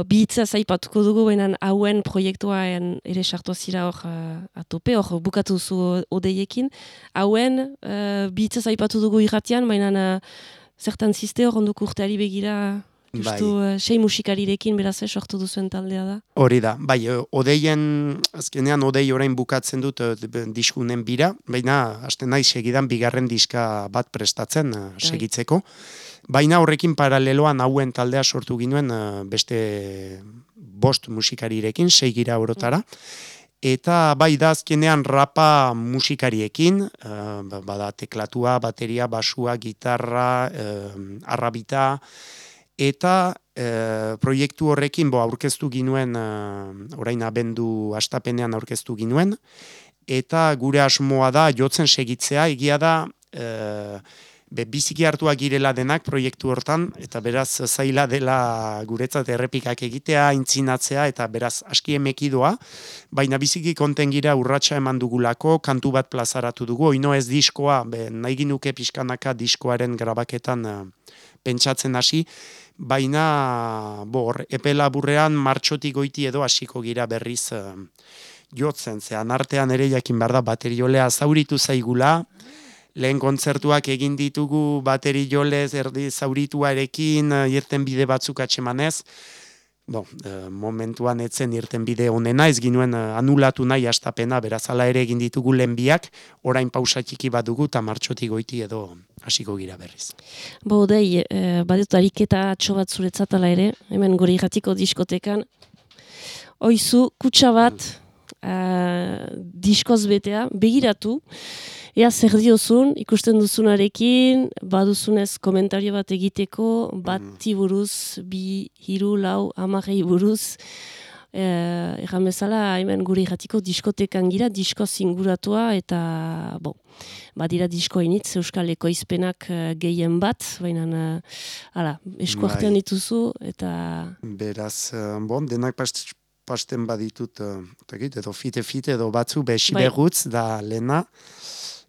bitza zaipatuko dugu, baina hauen proiektuaen ere sartu zira hor uh, atope, hor bukatu zu odeiekin. Hauen uh, bitza zaipatu dugu irratian, baina zertan ziste hor onduk urteari begira Justu, bai. sei musikarirekin beraz sortu duzuen taldea da. Hori da, bai, odeien, azkenean odei orain bukatzen dut diskunen bira, baina hasten nahi segidan bigarren diska bat prestatzen uh, segitzeko. Baina horrekin paraleloan hauen taldea sortu ginuen beste bost musikarirekin, seigira orotara. Eta bai da azkenean rapa musikariekin, uh, bada teklatua, bateria, basua, gitarra, uh, arrabita, eta e, proiektu horrekin bo aurkeztu ginuen e, orain abendu astapenean aurkeztu ginuen. Eta gure asmoa da jotzen segitzea. Egia da e, be, biziki hartuak girela denak proiektu hortan eta beraz zaila dela guretzat errepikak egitea intzinatzea eta beraz aski emekidoa baina biziki konten gira urratsa eman dugulako kantu bat plazaratu dugu. Oino ez diskoa be, nahi ginuke pixkanaka diskoaren grabaketan e, pentsatzen hasi. Baina bor, epela burrean martxotik goiti edo hasiko gira berriz uh, jotzen, zean artean ere jakin behar da bateriolea zauritu zaigula, lehen kontzertuak egin ditugu bateriolez erdi zaurituarekin, uh, irten bide batzuk atxemanez, bon, e, momentuan etzen irten bide honena, ez ginuen e, anulatu nahi astapena, berazala ere egin ditugu lehenbiak, orain pausa txiki bat dugu, eta martxotik goiti edo hasiko gira berriz. Bo, dei, e, badut ariketa atxo bat zuretzat ala ere, hemen gori irratiko diskotekan, oizu, kutsa bat, uh, diskoz betea, begiratu, ea zer diozun, ikusten duzunarekin, baduzunez komentario bat egiteko, bati buruz, bi, hiru, lau, amarrei buruz, eh, Egan bezala, hemen gure irratiko diskotekan gira, disko zinguratua, eta, bon, badira disko initz, Euskal Ekoizpenak uh, gehien bat, baina, uh, ala, eskuartean Bai. dituzu, eta... Beraz, eh, bon, denak past, pasten baditut, uh, edo fite-fite edo batzu, be Bai. siberutz da lena.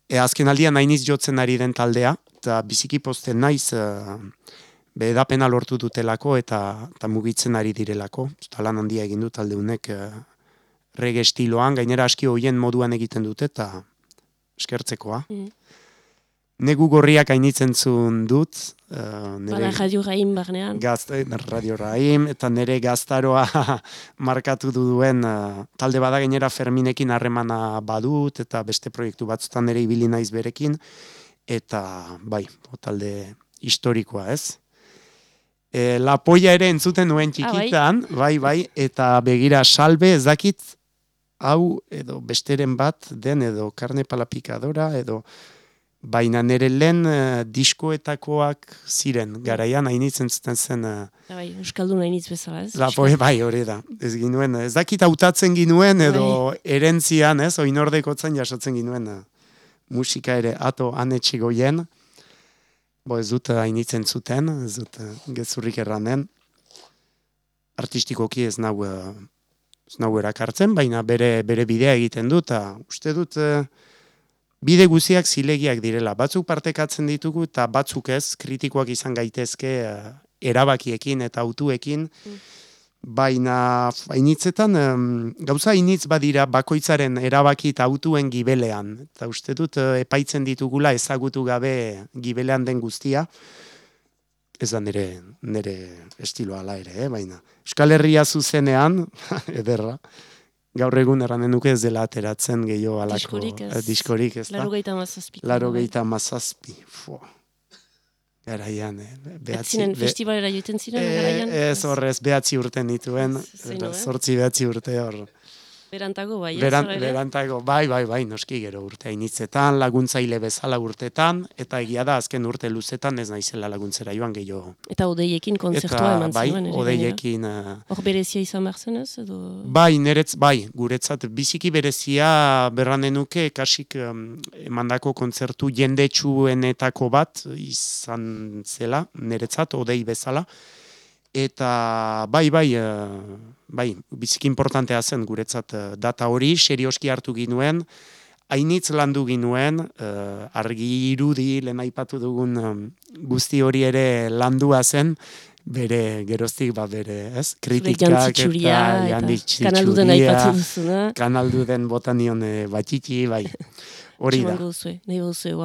E, azken aldian nainiz jotzen ari den taldea, eta biziki posten naiz, uh, be edapena lortu dutelako eta, eta mugitzen ari direlako. Eta lan handia egin du talde honek uh, rege estiloan, gainera aski hoien moduan egiten dute, eta eskertzekoa. Mm. Negu gorriak hainitzen zuen dut, uh, Bada radio gain barnean. Gazte, Radio Raim, eta nire gaztaroa markatu du duen uh, talde bada gainera Ferminekin harremana badut, eta beste proiektu batzutan ere ibili naiz berekin, eta bai, talde historikoa ez. E, la polla ere entzuten nuen bai? txikitan, bai, bai, eta begira salbe ez dakit hau edo besteren bat den edo karne palapikadora edo baina nire lehen eh, diskoetakoak ziren, garaian hainitzen zuten zen uh, Bai, Euskaldun hainitz bezala, ez? La poe, bai, hori da. Ez ginuen, ez dakit hautatzen ginuen edo Bai. erentzian, ez, oinordekotzen jasotzen ginuen eh, musika ere ato anetxe goien. Bo ez dut eh, hainitzen zuten, ez dut eh, gezurrik erranen. Artistikoki ez nau, eh, ez nau erakartzen, baina bere, bere bidea egiten dut, eta uste dut eh, bide guziak zilegiak direla. Batzuk partekatzen ditugu eta batzuk ez, kritikoak izan gaitezke eh, erabakiekin eta autuekin, baina hainitzetan em, gauza hainitz badira bakoitzaren erabaki eta autuen gibelean. Eta uste dut eh, epaitzen ditugula ezagutu gabe gibelean den guztia, ez da nire, nire estiloa ala ere, eh? baina Euskal Herria zuzenean, ederra, gaur egun erranen nuke ez dela ateratzen gehiago alako Diskorik ez. eh, diskorik ez. Laro gaita mazazpiko. Laro gehieta mazazpi. Fua. Garaian, eh? behatzi. Zinen be- festivalera joiten ziren, Eh, garaian? ez horrez, behatzi urte nituen, zortzi behatzi urte hor. Berantago, bai? Beran, berantago, bai, bai, bai, noski gero urte hainitzetan, laguntzaile bezala urtetan, eta egia da, azken urte luzetan ez naizela laguntzera joan gehiago. Eta odeiekin konzertua eman bai, ere, gainera. odeiekin, eh, Hor berezia izan behar zen ez? Edo... Bai, neretz, bai, guretzat biziki berezia berranenuke kasik um, emandako kontzertu jendetsuenetako bat izan zela, neretzat, odei bezala. Eta bai, bai, eh, bai, biziki importantea zen guretzat eh, data hori, serioski hartu ginuen, hainitz landu ginuen, eh, argi irudi, lehen aipatu dugun guzti hori ere landua zen, bere geroztik ba bere, ez? Kritikak eta eta kanalduden jantzitsuria, aipatzen duzuna. kanaldu den botanion e, batxiki, bai. Hori da, duzue, nahi duzue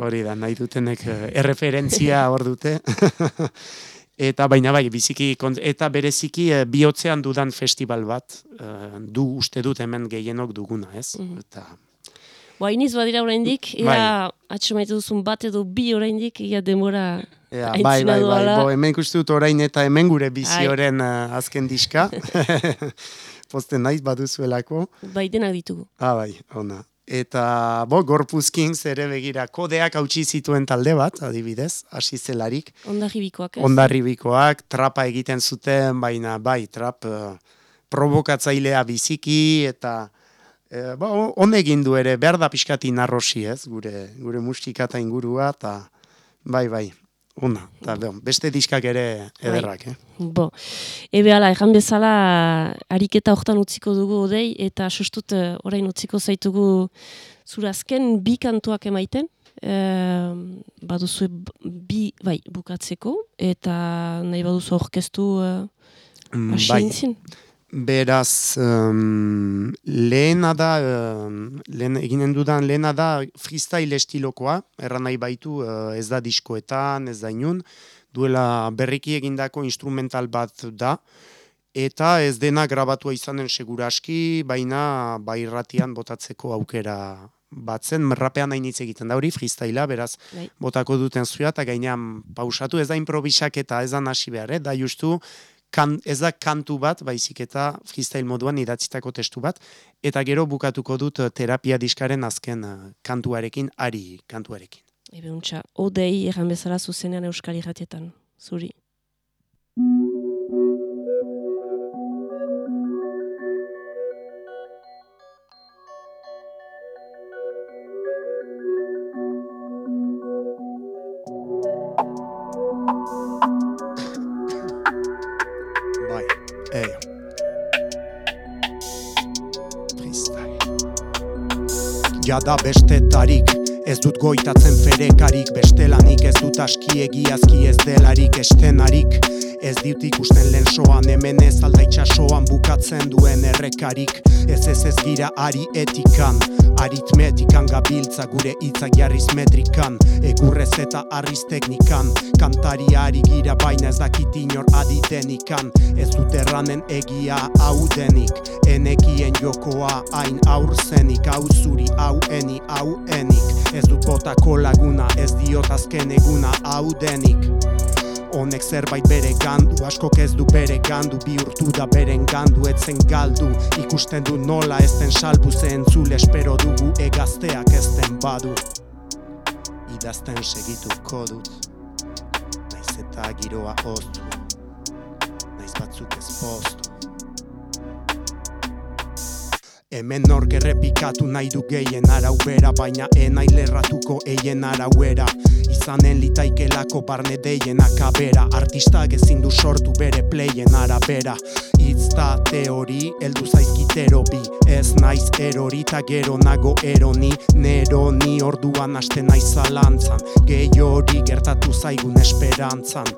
hori da, nahi dutenek erreferentzia hor dute. eta baina bai, biziki, eta bereziki eh, bihotzean dudan festival bat, eh, du uste dut hemen gehienok duguna, ez? Mhm. Eta, Boa, iniz badira oraindik, Bai. ea atxemaitu duzun bat edo bi oraindik, ea demora ea, bai, bai, bai, doala. bo, hemen ikustu dut orain eta hemen gure bizioren eh, azken diska. Posten naiz baduzuelako. bai denak ditugu. Ah, bai, ona. Eta, bo, gorpuzkin zere begira, kodeak hautsi zituen talde bat, adibidez, hasi zelarik. Ondarribikoak ez? Ondarribikoak, trapa egiten zuten, baina, bai, trap eh, provokatzailea biziki, eta, e, ba, on egin du ere, behar da pixkati narrosi, ez, gure, gure musika eta ingurua, eta, bai, bai, ona. Eta, beon, beste diskak ere ederrak, eh? Bo, ebe ala, erran bezala, ariketa hortan utziko dugu odei, eta sustut eh, orain utziko zaitugu zure azken bi kantuak emaiten, e, baduzu bi, bai, bukatzeko, eta nahi baduzu orkestu uh, bai. Beraz, um, lehena da, um, lehen, eginen dudan lehena da freestyle estilokoa, erran nahi baitu eh, ez da diskoetan, ez da inun, duela berriki egindako instrumental bat da, eta ez dena grabatua izanen seguraski, baina bairratian botatzeko aukera batzen, rapean hain hitz egiten da hori, freestyla, beraz, Bai. botako duten zuia, eta gainean pausatu, ez da improvisak eta ez da nasi behar, eh? da justu, kan, ez da kantu bat, baizik eta freestyle moduan idatzitako testu bat, eta gero bukatuko dut eh, terapia diskaren azken eh, kantuarekin, ari kantuarekin. Ebe untxa, odei erran bezala zuzenean euskal irratietan, zuri. Jada bestetarik, ez dut goitatzen ferekarik, bestelanik ez dut aski egiazki ez delarik estenarik. Ez diut ikusten lehen soan, hemen ez alda itxasoan bukatzen duen errekarik. Ez ez ez gira ari etikan, aritmetikan gabiltza gure hitzak jarriz metrikan. Egurrez eta arriz teknikan, kantari ari gira baina ez dakit inor aditenikan. Ez dut erranen egia hau denik, enekien jokoa hain aur zenik, hau zuri, hau eni, hau enik. Ez dut botako laguna, ez diot azken eguna hau denik. Honek zerbait bere gandu, askok ez du bere gandu Bihurtu da beren gandu, etzen galdu. Ikusten du nola ez den salbu zen zule espero dugu egazteak ez den badu. Idazten segituko dut Naiz eta giroa oztu Naiz batzuk ez poztu Hemen nork errepikatu nahi du gehien arau bera Baina enai lerratuko eien arauera. Izanen litaikelako barne deien akabera Artistak ezin du sortu bere playen arabera Da teori, eldu zaizkitero bi Ez naiz erori ta gero nago eroni. Nero ni orduan haste naiz zalantzan. Gehiori gertatu zaigun esperantzan.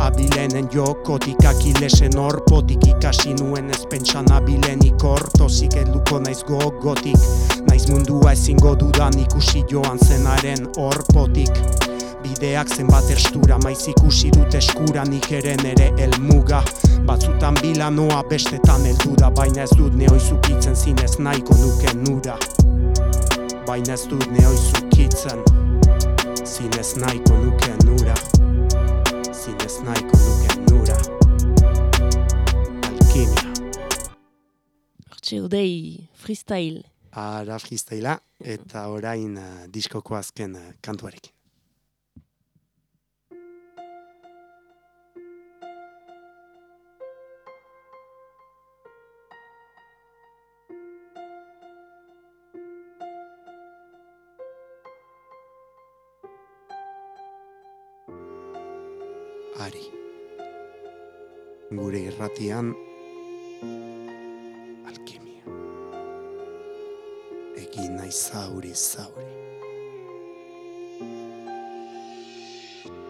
Abilenen jokotik akilesen orpotik Ikasi nuen ez pentsan abilenik. Ortozik Helduko naiz gogotik. Naiz mundua ezingo dudan ikusi joan zenaren orpotik Bideak zenbat erstura maiz ikusi dut eskura nik ere elmuga Batzutan bilanoa bestetan heldu da Baina ez dut neoizukitzen zinez nahiko nuke nura. Baina ez dut neoizukitzen zinez nahiko nuke nura. Zinez nahiko nuke nura. Alkimia. Hortxe, odei, freestyle. Ara freestyla eta orain uh, diskoko azken uh, kantuarekin. Gure irratian alkimia. Egin nahi zauri zauri.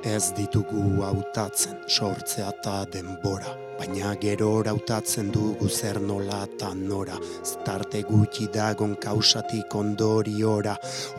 Ez ditugu hautatzen sortzea eta denbora, baina gero hautatzen dugu zer nola eta nora. Ztarte gutxi dagon kausatik ondoriora,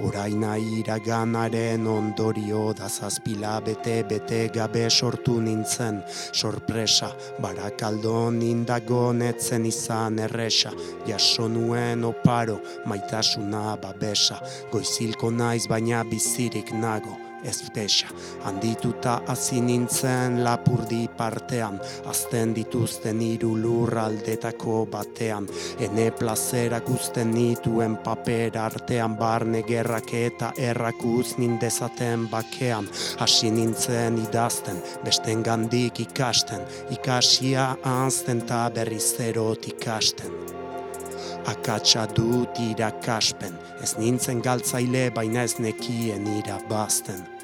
oraina iraganaren ondorio da zazpila bete bete gabe sortu nintzen. Sorpresa, barakaldo nindago netzen izan erresa, jaso nuen oparo, maitasuna babesa, goizilko naiz baina bizirik nago, ez pesa, handituta hasi nintzen lapurdi partean, azten dituzten hiru lurraldetako batean, ene plazerak uzten nituen paper artean, barne gerrak eta errakuz nindezaten bakean, hasi nintzen idazten, besten gandik ikasten, ikasia anzten ta berriz zerot ikasten. Akatsa dut irakaspen, ez nintzen galtzaile baina ez nekien irabazten.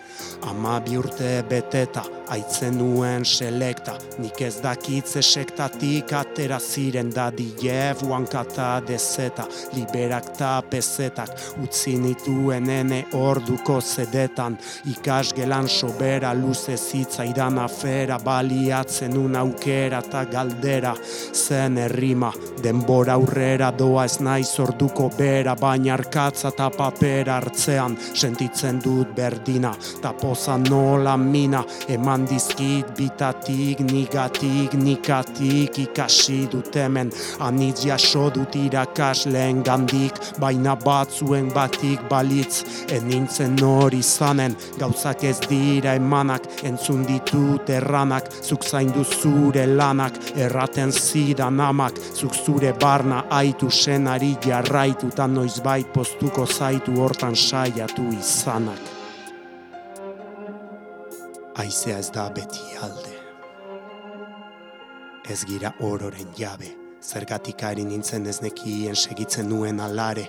Ama bi urte beteta, aitzen nuen selekta, nik ez dakitze sektatik atera ziren. Da diev huankata dezeta, liberak ta pezetak, utzi nituen ene orduko zedetan, ikasgelan sobera luze zitzaidan afera, baliatzen un aukera ta galdera, zen errima, denbora aurrera doa ez naiz orduko bera, baina arkatza ta papera hartzean, sentitzen dut berdina, Ta poza nola mina Eman dizkit bitatik Nigatik, nikatik Ikasi dut hemen Anitz jaso dut irakas lehen gandik Baina batzuen batik balitz Enintzen hori zanen Gauzak ez dira emanak Entzun ditut erranak Zuk zaindu zure lanak Erraten zidan amak Zuk zure barna aitu senari jarraitu Ta noizbait postuko zaitu hortan saiatu izanak Aizea ez da beti alde Ez gira ororen jabe. Zergatik ari nintzen ez nekien segitzen nuen alare.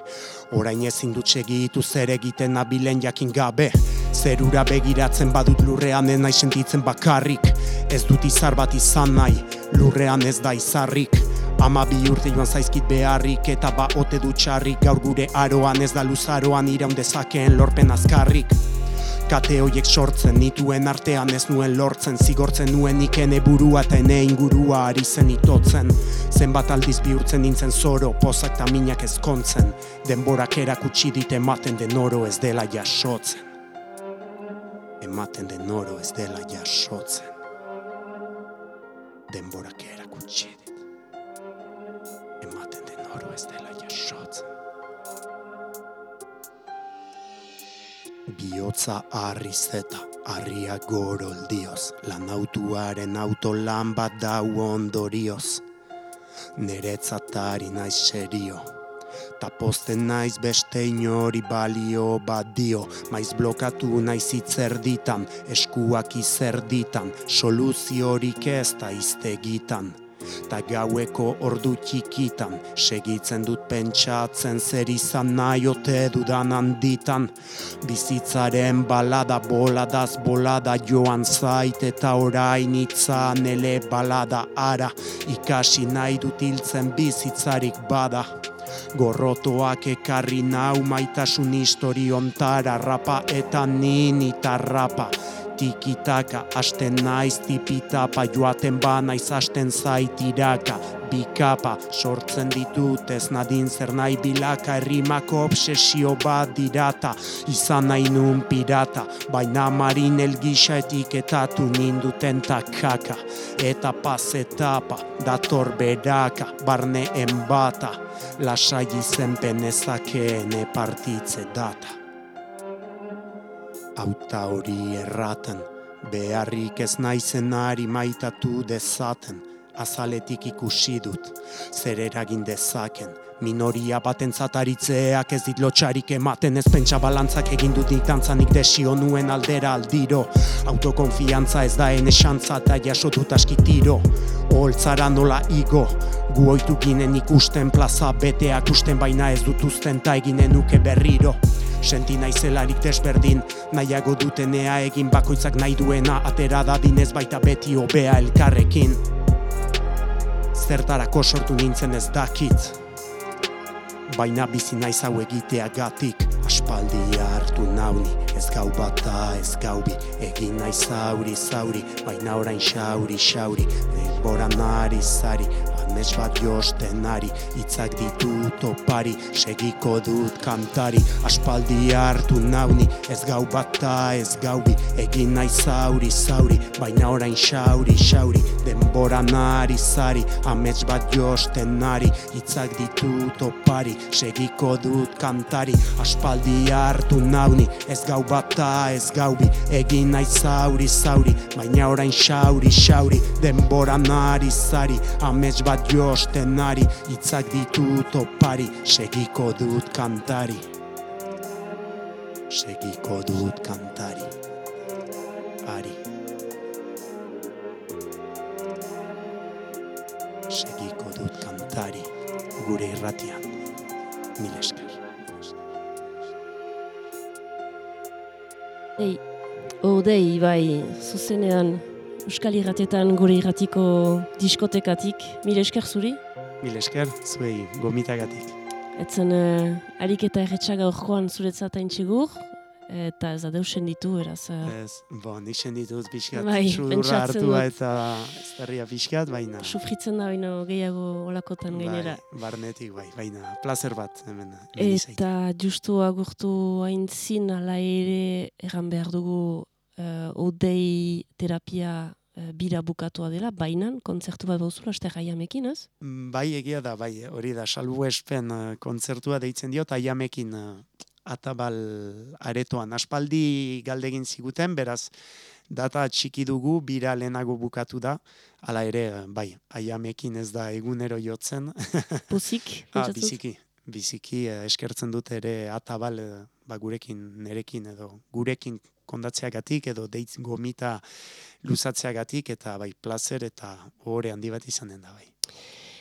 Orain ezin dut segitu zer egiten nabilen jakin gabe. Zerura begiratzen badut lurrean ez nahi sentitzen bakarrik. Ez dut izar bat izan nahi, lurrean ez da izarrik. Ama bi urte joan zaizkit beharrik eta ba ote du txarrik. Gaur gure aroan ez da luzaroan iraun dezakeen lorpen azkarrik Kate hoiek sortzen nituen artean ez nuen lortzen Zigortzen nuen ikene burua eta ene ingurua ari zen itotzen. Zenbat aldiz bihurtzen nintzen zoro, pozak eta minak ezkontzen. Denborak erakutsi dit ematen den oro ez dela jasotzen. Ematen den oro ez dela jasotzen. Denborak erakutsi dit. Ematen den oro ez dela Biotza harri zeta, harria goroldioz, lanautuaren autolan bat dau ondorioz. Neretzat ari naiz serio, ta posten naiz beste inori balio bat dio, maiz blokatu naiz itzerditan, eskuak izerditan, soluziorik ez da iztegitan. Ta gaueko ordu txikitan, segitzen dut pentsatzen zer izan nahi ote dudan handitan. Bizitzaren balada boladaz bolada joan zait eta orain itzan ele balada ara. Ikasi nahi dut hiltzen bizitzarik bada. Gorrotoak ekarri nau maitasun historiontara rapa eta ninita rapa. Tikitaka, asten naiz tipitapa, joaten ba naiz asten zaitiraka. Bikapa, sortzen ditut ez nadin zer nahi bilaka, errimako obsesio bat dirata, izan nahi nun pirata, baina marin elgisa etiketatu ninduten takaka. Eta paz etapa, dator beraka, barne enbata, lasai izenpen ezakeen partitze data auta hori erraten, beharrik ez naizen ari maitatu dezaten, azaletik ikusi dut, zer eragin dezaken, minoria baten zataritzeak ez dit lotxarik ematen ez pentsa balantzak egin dut nikantzanik desio nuen aldera aldiro. Autokonfiantza ez da ene xantza eta jaso dut askitiro Holtzara nola igo, gu ginen ikusten plaza beteak usten baina ez dut usten ta eginen nuke berriro Senti naizelarik desberdin, nahiago dutenea egin bakoitzak nahi duena. Atera dadinez baita beti hobea elkarrekin. Zertarako sortu nintzen ez dakit. Baina bizi naiz hau egiteagatik. Aspaldi hartu nauni. Ez gau bata ez gaubi. Egin naiz zauri zauri. Baina orain xauri xauri. Denbora nari zari Amets bat josten ari Itzak ditut opari Segiko dut kantari Aspaldi hartu nauni Ez gau bata ez gaubi Egin naiz zauri zauri Baina orain xauri xauri Denbora nari zari Amets bat josten ari Itzak ditut opari Segiko dut kantari Aspaldi hartu nauni Ez gau bata ez gaubi Egin naiz zauri zauri Baina orain xauri xauri Denbora nari zari Amets bat josten ari Itzak ditut opari Segiko dut kantari. Segiko dut kantari. Ari Segiko dut kantari. Gure irratian Mil esker Ei, odei, bai, zuzenean Euskal Irratietan gure irratiko diskotekatik, mile esker zuri? Mil esker, zuei gomitagatik. Etzen uh, harik eta erretxaga gaur joan zuretzat haintxegur, eta ez da deusen ditu, eraz. eh, Ez, bo, nik ditut pixkat, Bai, sudurra pentsatzen hartua eta eztarria pixkat, baina... Sufritzen da baino gehiago olakotan gainera. Bai, barnetik, bai, baina placer bat, hemen. Eta justu agurtu haintzin ala ere erran behar dugu uh, odei terapia uh, bira bukatua dela, bainan, kontzertu bat bauzula, este jaiamekin, ez? Mm, Bai, egia da, bai, hori da, salbu espen uh, kontzertua deitzen diot, aiamekin uh, atabal aretoan. Aspaldi galdegin ziguten, beraz, data txiki dugu, bira lehenago bukatu da, hala ere, bai, aiamekin ez da egunero jotzen, Pozik, ah, pentsatzen dut? biziki, biziki eskertzen dut ere atabal, ba, gurekin, nerekin edo, gurekin kondatzeagatik edo deitz gomita luzatzeagatik eta bai placer eta ohore handi bat izanen da bai.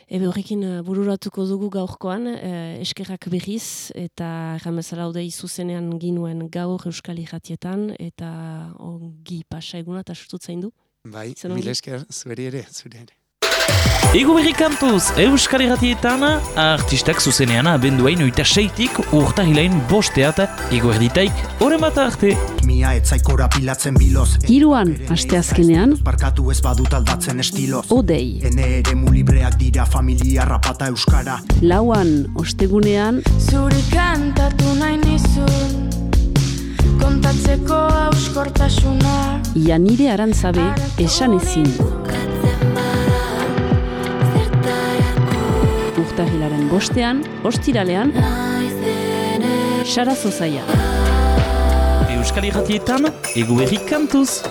Ebe horrekin eh, bururatuko dugu gaurkoan, eh, eskerrak berriz, eta jamezala odei zuzenean ginuen gaur Euskal Irratietan, eta ongi pasa eguna, eta sustutzain du. Bai, mil esker, zuri ere, zuri ere. Ego berri kantuz, Euskal Irratietan, artistak zuzenean abenduain oita seitik urta hilain bosteat, ego erditaik, oren bat arte. Mia etzaikora pilatzen biloz. Hiruan, asteazkenean, Barkatu ez badut aldatzen estiloz. Odei. Ene ere libreak dira familia rapata euskara. Lauan, ostegunean, Zuri kantatu nahi nizun Kontatzeko auskortasuna Ianire Arantzabe, esan ezin. Urtahilaren bostean, ostiralean, Sara Zozaia. Euskal Irratietan, ego berri kantuz.